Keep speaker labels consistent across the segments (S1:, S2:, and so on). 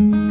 S1: mencoba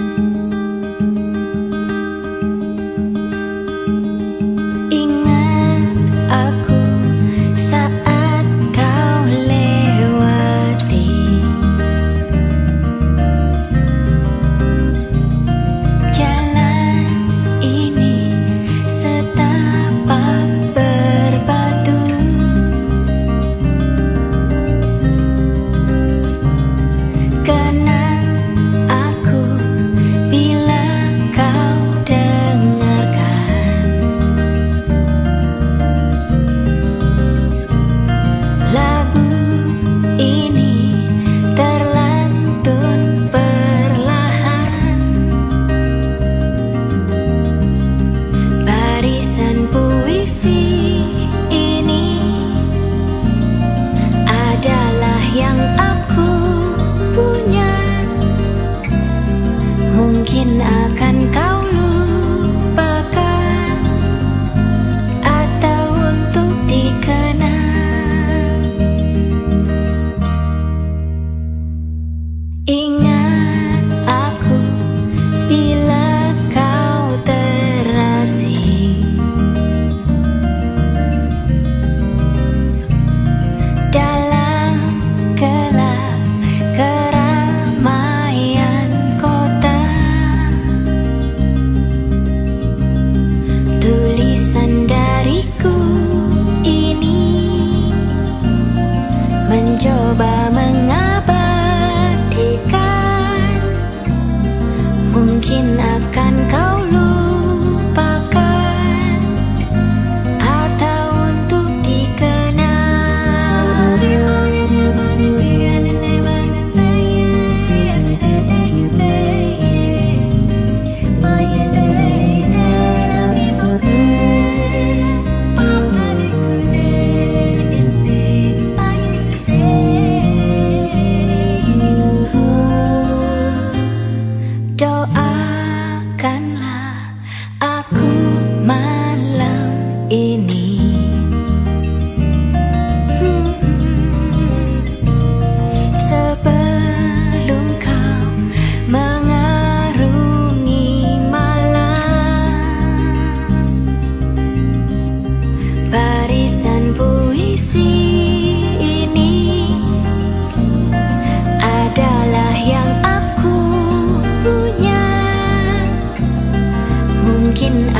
S1: in